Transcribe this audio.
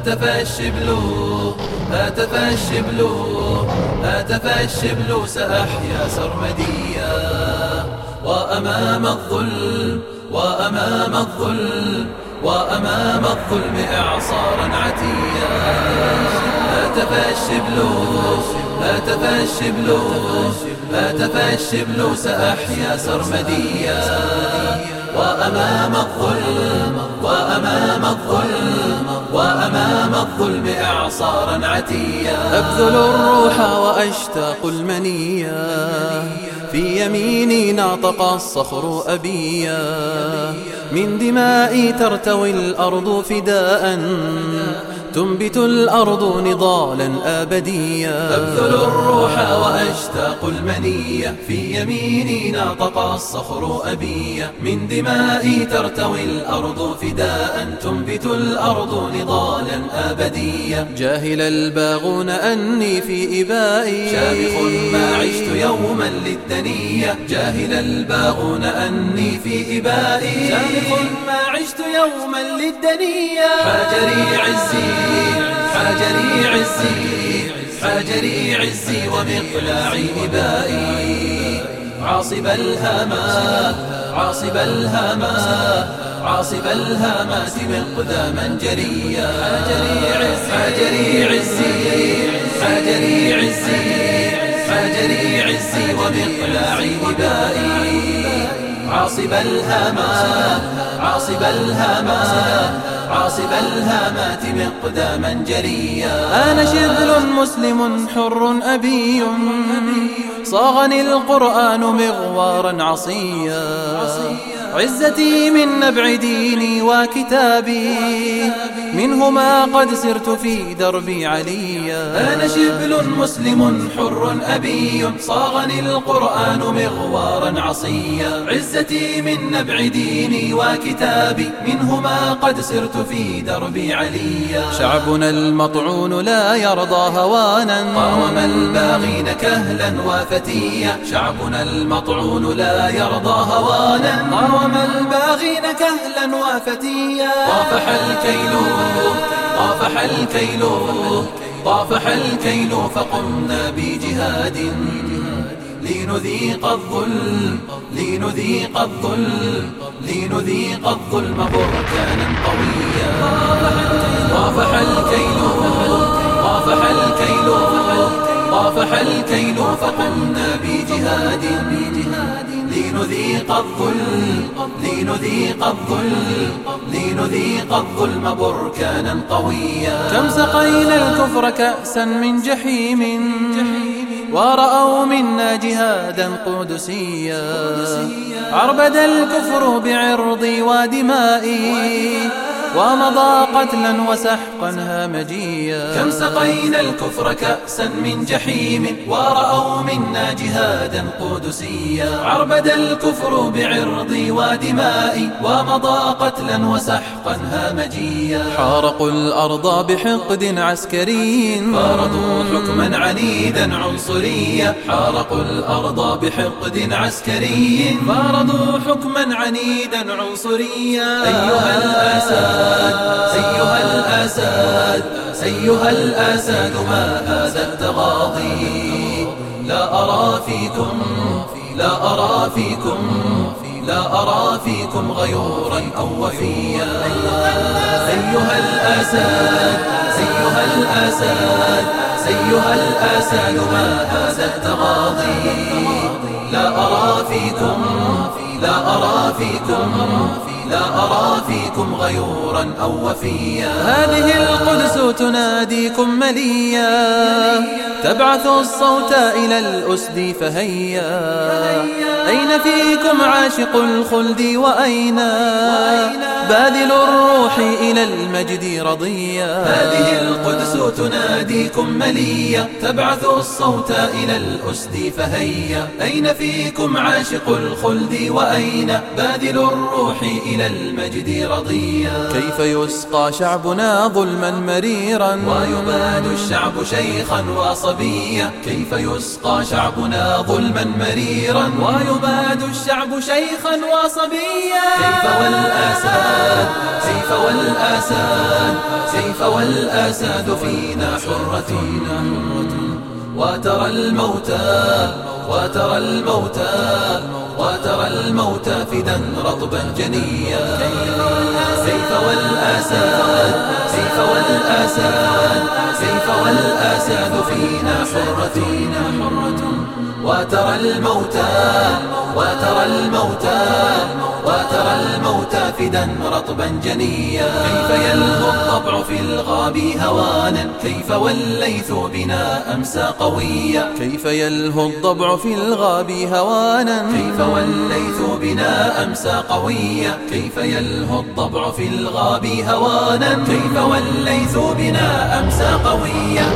هتف الشبل هتف الشبل هتف الشبل سأحيا سرمديا وأمام الظلم وأمام الظلم وأمام الظلم إعصارا عتيا. هتف الشبل هتف الشبل هتف الشبل سأحيا سرمديا وأمام الظلم وأمام الظلم وأمام الظلم إعصارا عتيا. أبذل الروح وأشتاق المنيا. في يميني ناطق الصخر أبيا. من دمائي ترتوي الأرض فداء. تنبت الأرض نضالا أبديا. أبذل الروح وأشتاق المنية في يميني ناطق الصخر أبية من دمائي ترتوي الأرض فداء تنبت الأرض نضالا أبديا. جاهل الباغون أني في إبائي. شامخ ما عشت يوما للدنية جاهل الباغون أني في إبائي. شامخ ما عشت يوما للدنيا. حجري عزي. حجري عزي حجري عزي ومقلاعي إبائي. عاصب الهما عاصب الهما عاصب الهامات مقداما جريا. حجري عزي حجري عزي حجري عزي ومقلاعي إبائي. عاصب الهما عاصب الهما عاصب الهامات مقداما جريا أنا شبل مسلم حر أبي صاغني القرآن مغوارا عصيا. عزتي من نبع ديني وكتابي منهما قد سرت في دربي عليا. أنا شبل مسلم حر أبي صاغني القرآن مغوارا عصيا. عزتي من نبع ديني وكتابي منهما قد سرت في دربي عليا. شعبنا المطعون لا يرضى هوانا. قاوم الباغين كهلا وفتيا. شعبنا المطعون لا يرضى هوانا. قاوم الباغين كهلا وفتيا. طافح الكيل طافح الكيل طافح الكيل فقمنا بجهاد. لنذيق الظلم لنذيق الظلم لنذيق الظلم بركانا قويا. طافح الكيل طافح الكيل طافح الكيل فقمنا بجهاد. لنذيق الظلم لنذيق الظلم لنذيق الظلم بركانا قويا. كم سقينا الكفر كأسا من جحيم ورأوا منا جهادا قدسيا. عربد الكفر بعرضي ودمائي ومضى قتلا وسحقا هامجيا. كم سقينا الكفر كأسا من جحيم ورأوا منا جهادا قدسيا. عربد الكفر بعرضي ودمائي ومضى قتلا وسحقا هامجيا. حارقوا الأرض بحقد عسكري فرضوا حكما عنيدا عنصريا. حارقوا الأرض بحقد عسكري فرضوا حكما عنيدا عنصريا. أيها الأساد أيها الأساد أيها الأساد ما هذا التغاضي؟ لا أرى فيكم لا أرى فيكم لا أرى فيكم غيورا أو وفيا. أيها الأساد أيها الأساد أيها الأساد ما هذا التغاضي؟ لا أرى فيكم لا أرى فيكم لا أرى فيكم غيورا أو وفيا. هذه القدس تناديكم مليا. تبعث الصوت إلى الأسد فهيا. أين فيكم عاشق الخلد وأين؟ باذل الروح إلى المجد رضيا. هذه القدس تناديكم مليا. تبعث الصوت إلى الأسد فهيا. أين فيكم عاشق الخلد وأين؟ باذل الروح إلى إلى المجد رضيا. كيف يسقى شعبنا ظلما مريرا؟ ويباد الشعب شيخا وصبيا. كيف يسقى شعبنا ظلما مريرا؟ ويباد الشعب شيخا وصبيا. كيف والأساد كيف والأساد كيف والأساد فينا حرة وترى الموتى وترى الموتى. الموتى فدا رطبا جنيا سيف والأساد سيف والأساد سيف والأساد فينا حرة وترى الموتى وترى الموتى وترى الموتى فدا رطبا جنيا. كيف يلهو الطبع في الغاب هوانا؟ كيف والليث بنا أمسى قويا؟ كيف يلهو الضبع في الغاب هوانا؟ كيف والليث بنا أمسى قويا؟ كيف يلهو الضبع في الغاب هوانا؟ كيف والليث بنا أمسى قويا؟